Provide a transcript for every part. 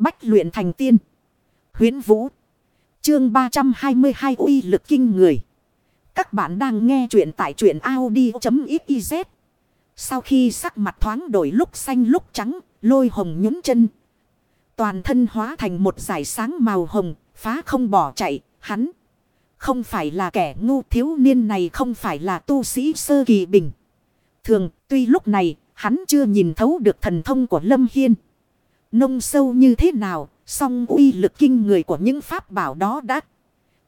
Bách luyện thành tiên. huyễn Vũ. Chương 322 uy lực kinh người. Các bạn đang nghe truyện tại truyện Audi.xyz. Sau khi sắc mặt thoáng đổi lúc xanh lúc trắng, lôi hồng nhún chân. Toàn thân hóa thành một dải sáng màu hồng, phá không bỏ chạy, hắn. Không phải là kẻ ngu thiếu niên này không phải là tu sĩ sơ kỳ bình. Thường, tuy lúc này, hắn chưa nhìn thấu được thần thông của Lâm Hiên. Nông sâu như thế nào, song uy lực kinh người của những pháp bảo đó đã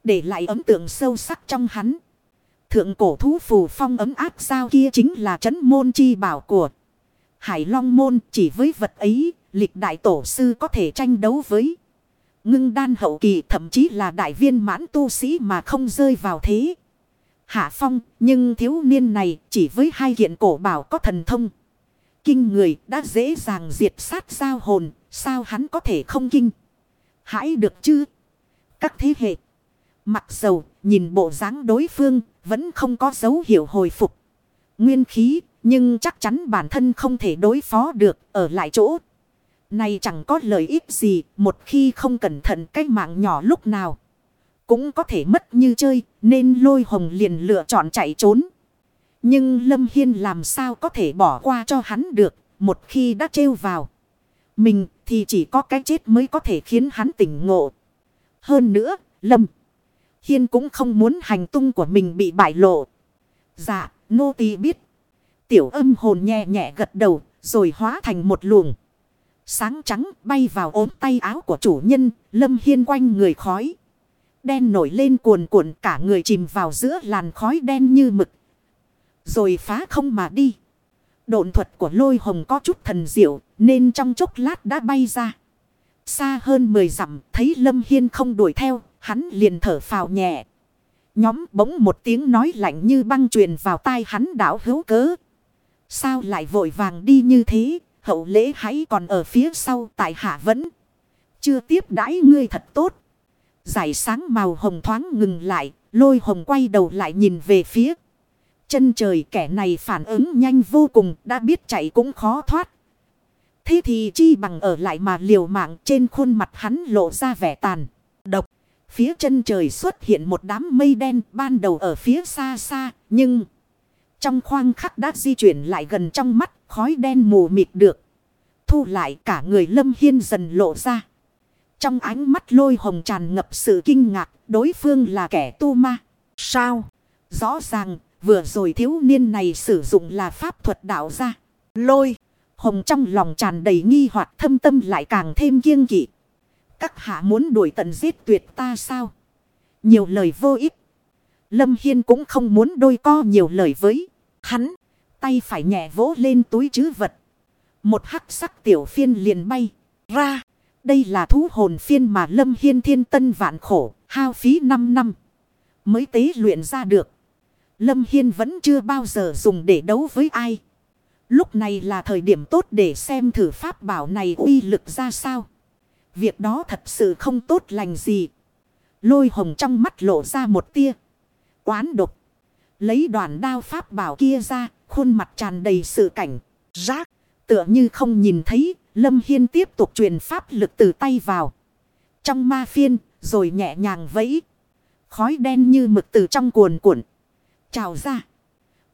để lại ấn tượng sâu sắc trong hắn. Thượng cổ thú phù phong ấm áp sao kia chính là chấn môn chi bảo của Hải Long môn chỉ với vật ấy, lịch đại tổ sư có thể tranh đấu với. Ngưng đan hậu kỳ thậm chí là đại viên mãn tu sĩ mà không rơi vào thế. Hạ phong, nhưng thiếu niên này chỉ với hai kiện cổ bảo có thần thông. Kinh người đã dễ dàng diệt sát sao hồn, sao hắn có thể không kinh. Hãy được chứ? Các thế hệ. Mặc dầu, nhìn bộ dáng đối phương, vẫn không có dấu hiệu hồi phục. Nguyên khí, nhưng chắc chắn bản thân không thể đối phó được, ở lại chỗ. Này chẳng có lợi ích gì, một khi không cẩn thận cái mạng nhỏ lúc nào. Cũng có thể mất như chơi, nên lôi hồng liền lựa chọn chạy trốn. Nhưng Lâm Hiên làm sao có thể bỏ qua cho hắn được, một khi đã trêu vào. Mình thì chỉ có cái chết mới có thể khiến hắn tỉnh ngộ. Hơn nữa, Lâm Hiên cũng không muốn hành tung của mình bị bại lộ. Dạ, nô tỳ biết. Tiểu âm hồn nhẹ nhẹ gật đầu, rồi hóa thành một luồng. Sáng trắng bay vào ốm tay áo của chủ nhân, Lâm Hiên quanh người khói. Đen nổi lên cuồn cuộn cả người chìm vào giữa làn khói đen như mực. Rồi phá không mà đi. Độn thuật của lôi hồng có chút thần diệu nên trong chốc lát đã bay ra. Xa hơn 10 dặm thấy Lâm Hiên không đuổi theo hắn liền thở phào nhẹ. Nhóm bỗng một tiếng nói lạnh như băng truyền vào tai hắn đảo hữu cớ. Sao lại vội vàng đi như thế hậu lễ hãy còn ở phía sau tại hạ vẫn. Chưa tiếp đãi ngươi thật tốt. Giải sáng màu hồng thoáng ngừng lại, lôi hồng quay đầu lại nhìn về phía. Chân trời kẻ này phản ứng nhanh vô cùng, đã biết chạy cũng khó thoát. Thế thì chi bằng ở lại mà liều mạng trên khuôn mặt hắn lộ ra vẻ tàn, độc. Phía chân trời xuất hiện một đám mây đen ban đầu ở phía xa xa, nhưng... Trong khoang khắc đã di chuyển lại gần trong mắt, khói đen mù mịt được. Thu lại cả người lâm hiên dần lộ ra. Trong ánh mắt lôi hồng tràn ngập sự kinh ngạc, đối phương là kẻ tu ma. Sao? Rõ ràng, vừa rồi thiếu niên này sử dụng là pháp thuật đạo ra. Lôi, hồng trong lòng tràn đầy nghi hoặc thâm tâm lại càng thêm kiêng kỵ. Các hạ muốn đuổi tận giết tuyệt ta sao? Nhiều lời vô ích. Lâm Hiên cũng không muốn đôi co nhiều lời với hắn. Tay phải nhẹ vỗ lên túi chứ vật. Một hắc sắc tiểu phiên liền bay ra. Đây là thú hồn phiên mà Lâm Hiên thiên tân vạn khổ, hao phí 5 năm. Mới tế luyện ra được. Lâm Hiên vẫn chưa bao giờ dùng để đấu với ai. Lúc này là thời điểm tốt để xem thử pháp bảo này uy lực ra sao. Việc đó thật sự không tốt lành gì. Lôi hồng trong mắt lộ ra một tia. Quán độc. Lấy đoàn đao pháp bảo kia ra. Khuôn mặt tràn đầy sự cảnh. Rác. Tựa như không nhìn thấy. Lâm Hiên tiếp tục truyền pháp lực từ tay vào. Trong ma phiên. Rồi nhẹ nhàng vẫy. Khói đen như mực từ trong cuồn cuộn. Trào ra.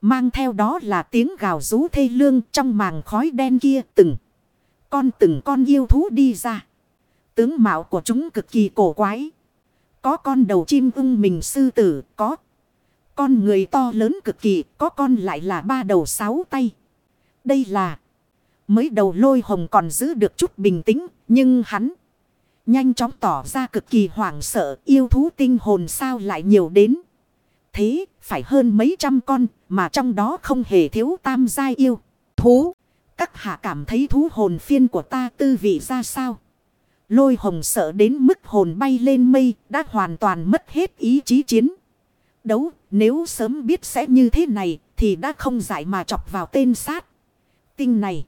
Mang theo đó là tiếng gào rú thê lương trong màng khói đen kia từng. Con từng con yêu thú đi ra. Tướng mạo của chúng cực kỳ cổ quái. Có con đầu chim ưng mình sư tử, có. Con người to lớn cực kỳ, có con lại là ba đầu sáu tay. Đây là... Mới đầu lôi hồng còn giữ được chút bình tĩnh, nhưng hắn... Nhanh chóng tỏ ra cực kỳ hoảng sợ, yêu thú tinh hồn sao lại nhiều đến. Thế, phải hơn mấy trăm con, mà trong đó không hề thiếu tam giai yêu. Thú, các hạ cảm thấy thú hồn phiên của ta tư vị ra sao? Lôi hồng sợ đến mức hồn bay lên mây, đã hoàn toàn mất hết ý chí chiến. Đấu, nếu sớm biết sẽ như thế này, thì đã không giải mà chọc vào tên sát. Tinh này.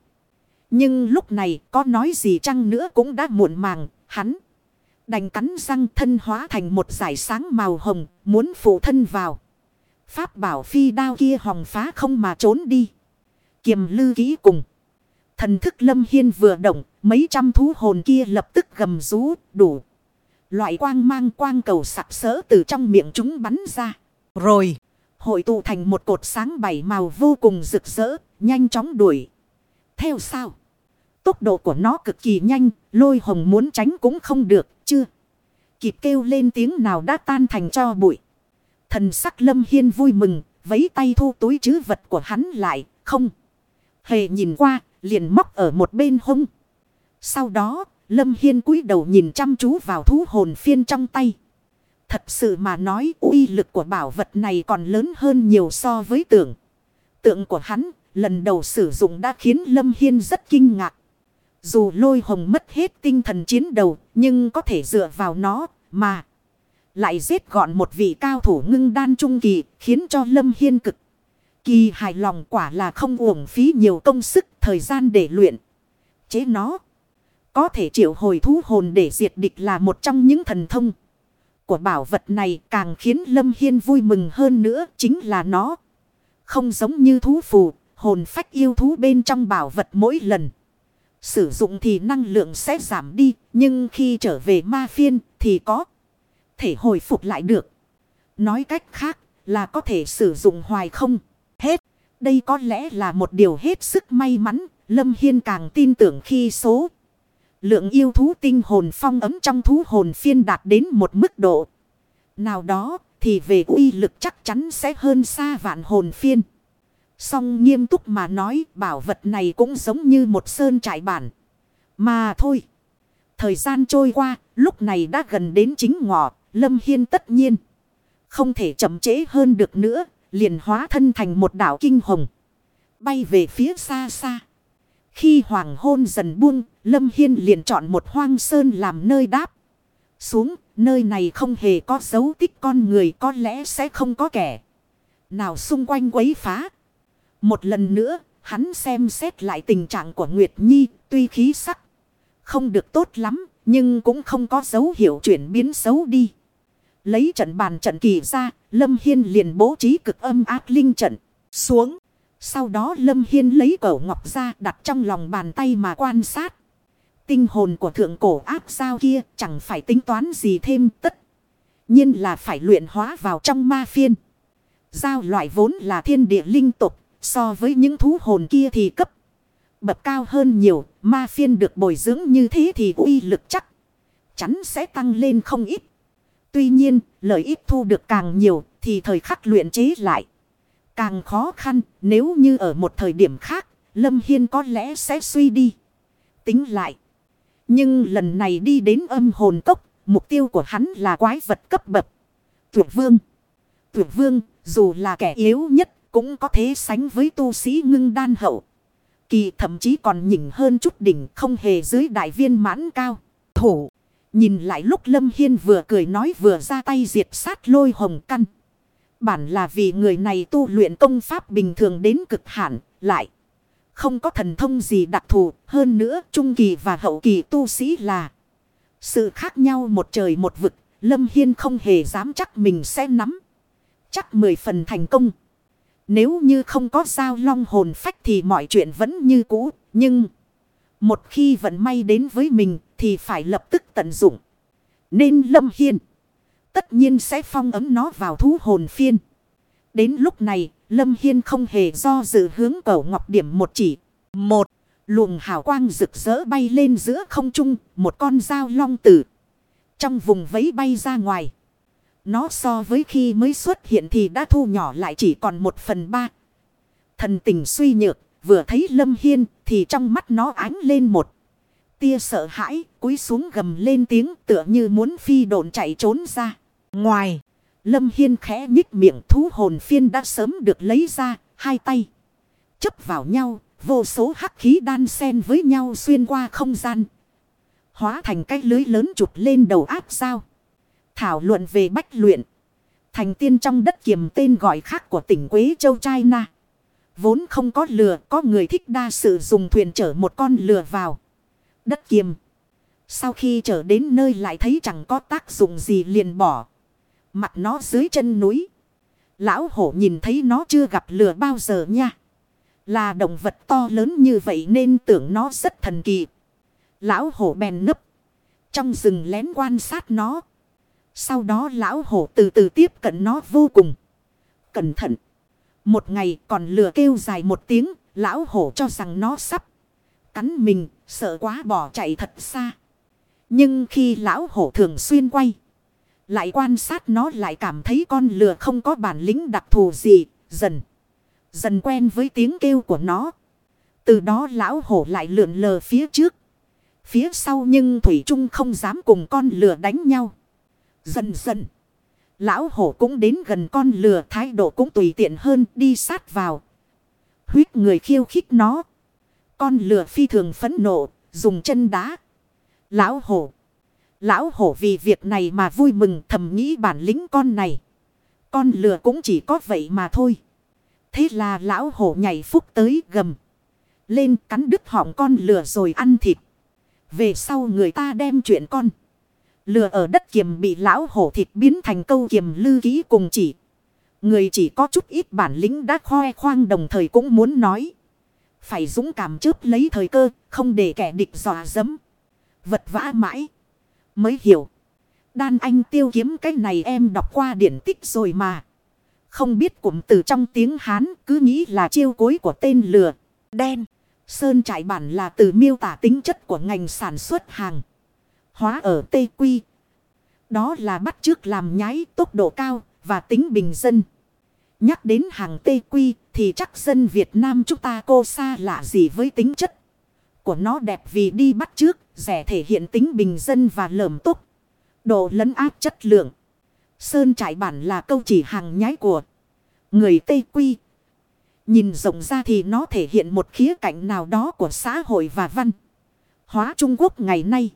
Nhưng lúc này, có nói gì chăng nữa cũng đã muộn màng, hắn. Đành cắn răng thân hóa thành một giải sáng màu hồng, muốn phụ thân vào. Pháp bảo phi đao kia hòng phá không mà trốn đi. Kiềm lư ký cùng. Thần thức lâm hiên vừa động, mấy trăm thú hồn kia lập tức gầm rú đủ. Loại quang mang quang cầu sặc sỡ từ trong miệng chúng bắn ra. Rồi, hội tụ thành một cột sáng bảy màu vô cùng rực rỡ, nhanh chóng đuổi. Theo sao? Tốc độ của nó cực kỳ nhanh, lôi hồng muốn tránh cũng không được, chưa? Kịp kêu lên tiếng nào đã tan thành cho bụi. Thần sắc lâm hiên vui mừng, vấy tay thu túi chứ vật của hắn lại, không. Hề nhìn qua, liền móc ở một bên hông. Sau đó, Lâm Hiên cúi đầu nhìn chăm chú vào thú hồn phiên trong tay. Thật sự mà nói uy lực của bảo vật này còn lớn hơn nhiều so với tưởng. Tượng của hắn lần đầu sử dụng đã khiến Lâm Hiên rất kinh ngạc. Dù lôi hồng mất hết tinh thần chiến đầu nhưng có thể dựa vào nó mà. Lại giết gọn một vị cao thủ ngưng đan trung kỳ khiến cho Lâm Hiên cực. Kỳ hài lòng quả là không uổng phí nhiều công sức thời gian để luyện. Chế nó. Có thể triệu hồi thú hồn để diệt địch là một trong những thần thông. Của bảo vật này càng khiến Lâm Hiên vui mừng hơn nữa chính là nó. Không giống như thú phù, hồn phách yêu thú bên trong bảo vật mỗi lần. Sử dụng thì năng lượng sẽ giảm đi, nhưng khi trở về ma phiên thì có thể hồi phục lại được. Nói cách khác là có thể sử dụng hoài không hết. Đây có lẽ là một điều hết sức may mắn, Lâm Hiên càng tin tưởng khi số Lượng yêu thú tinh hồn phong ấm trong thú hồn phiên đạt đến một mức độ. Nào đó thì về uy lực chắc chắn sẽ hơn xa vạn hồn phiên. Song nghiêm túc mà nói bảo vật này cũng giống như một sơn trại bản. Mà thôi. Thời gian trôi qua, lúc này đã gần đến chính ngọ, Lâm Hiên tất nhiên. Không thể chậm trễ hơn được nữa, liền hóa thân thành một đảo kinh hồng. Bay về phía xa xa. Khi hoàng hôn dần buông, Lâm Hiên liền chọn một hoang sơn làm nơi đáp. Xuống, nơi này không hề có dấu tích con người có lẽ sẽ không có kẻ. Nào xung quanh quấy phá. Một lần nữa, hắn xem xét lại tình trạng của Nguyệt Nhi, tuy khí sắc không được tốt lắm, nhưng cũng không có dấu hiệu chuyển biến xấu đi. Lấy trận bàn trận kỳ ra, Lâm Hiên liền bố trí cực âm ác linh trận xuống. Sau đó Lâm Hiên lấy cẩu ngọc ra đặt trong lòng bàn tay mà quan sát. Tinh hồn của thượng cổ áp sao kia chẳng phải tính toán gì thêm tất. nhiên là phải luyện hóa vào trong ma phiên. Giao loại vốn là thiên địa linh tục. So với những thú hồn kia thì cấp. Bậc cao hơn nhiều. Ma phiên được bồi dưỡng như thế thì uy lực chắc. Chắn sẽ tăng lên không ít. Tuy nhiên lợi ích thu được càng nhiều thì thời khắc luyện chế lại. Càng khó khăn nếu như ở một thời điểm khác, Lâm Hiên có lẽ sẽ suy đi. Tính lại. Nhưng lần này đi đến âm hồn cốc, mục tiêu của hắn là quái vật cấp bậc. Tuyệt vương. Tuyệt vương, dù là kẻ yếu nhất, cũng có thể sánh với tu sĩ ngưng đan hậu. Kỳ thậm chí còn nhỉnh hơn chút đỉnh không hề dưới đại viên mãn cao. Thủ. Nhìn lại lúc Lâm Hiên vừa cười nói vừa ra tay diệt sát lôi hồng căn. Bản là vì người này tu luyện công pháp bình thường đến cực hạn, lại. Không có thần thông gì đặc thù, hơn nữa trung kỳ và hậu kỳ tu sĩ là. Sự khác nhau một trời một vực, Lâm Hiên không hề dám chắc mình sẽ nắm. Chắc mười phần thành công. Nếu như không có sao long hồn phách thì mọi chuyện vẫn như cũ, nhưng... Một khi vận may đến với mình thì phải lập tức tận dụng. Nên Lâm Hiên tất nhiên sẽ phong ấm nó vào thú hồn phiên. Đến lúc này, Lâm Hiên không hề do dự hướng cầu ngọc điểm một chỉ. Một, luồng hào quang rực rỡ bay lên giữa không trung, một con dao long tử. Trong vùng vấy bay ra ngoài. Nó so với khi mới xuất hiện thì đã thu nhỏ lại chỉ còn một phần ba. Thần tình suy nhược, vừa thấy Lâm Hiên thì trong mắt nó ánh lên một. Tia sợ hãi, cúi xuống gầm lên tiếng tựa như muốn phi độn chạy trốn ra. Ngoài, Lâm Hiên khẽ nhích miệng thú hồn phiên đã sớm được lấy ra, hai tay. Chấp vào nhau, vô số hắc khí đan xen với nhau xuyên qua không gian. Hóa thành cái lưới lớn chụp lên đầu áp sao. Thảo luận về bách luyện. Thành tiên trong đất kiềm tên gọi khác của tỉnh Quế Châu Trai Na. Vốn không có lừa, có người thích đa sự dùng thuyền chở một con lừa vào. Đất kiềm. Sau khi trở đến nơi lại thấy chẳng có tác dụng gì liền bỏ. Mặt nó dưới chân núi. Lão hổ nhìn thấy nó chưa gặp lừa bao giờ nha. Là động vật to lớn như vậy nên tưởng nó rất thần kỳ. Lão hổ bèn nấp. Trong rừng lén quan sát nó. Sau đó lão hổ từ từ tiếp cận nó vô cùng. Cẩn thận. Một ngày còn lừa kêu dài một tiếng. Lão hổ cho rằng nó sắp. Cắn mình. Sợ quá bỏ chạy thật xa. Nhưng khi lão hổ thường xuyên quay. Lại quan sát nó lại cảm thấy con lừa không có bản lĩnh đặc thù gì. Dần. Dần quen với tiếng kêu của nó. Từ đó lão hổ lại lượn lờ phía trước. Phía sau nhưng Thủy Trung không dám cùng con lừa đánh nhau. Dần dần. Lão hổ cũng đến gần con lừa thái độ cũng tùy tiện hơn đi sát vào. Huyết người khiêu khích nó. Con lừa phi thường phẫn nộ, dùng chân đá. Lão hổ. Lão hổ vì việc này mà vui mừng thầm nghĩ bản lĩnh con này. Con lừa cũng chỉ có vậy mà thôi. Thế là lão hổ nhảy phúc tới gầm. Lên cắn đứt họng con lừa rồi ăn thịt. Về sau người ta đem chuyện con. Lừa ở đất kiềm bị lão hổ thịt biến thành câu kiềm lư ký cùng chỉ. Người chỉ có chút ít bản lĩnh đã khoe khoang đồng thời cũng muốn nói. Phải dũng cảm chớp lấy thời cơ, không để kẻ địch dò dẫm. Vật vã mãi. Mới hiểu. Đan anh tiêu kiếm cái này em đọc qua điển tích rồi mà. Không biết cụm từ trong tiếng Hán cứ nghĩ là chiêu cối của tên lừa. Đen. Sơn trải bản là từ miêu tả tính chất của ngành sản xuất hàng. Hóa ở Tây Quy. Đó là bắt trước làm nhái tốc độ cao và tính bình dân. Nhắc đến hàng Tây Quy thì chắc dân Việt Nam chúng ta cô xa lạ gì với tính chất. Của nó đẹp vì đi bắt trước, rẻ thể hiện tính bình dân và lởm tốc. Độ lấn áp chất lượng. Sơn trại bản là câu chỉ hàng nhái của người Tây Quy. Nhìn rộng ra thì nó thể hiện một khía cạnh nào đó của xã hội và văn hóa Trung Quốc ngày nay.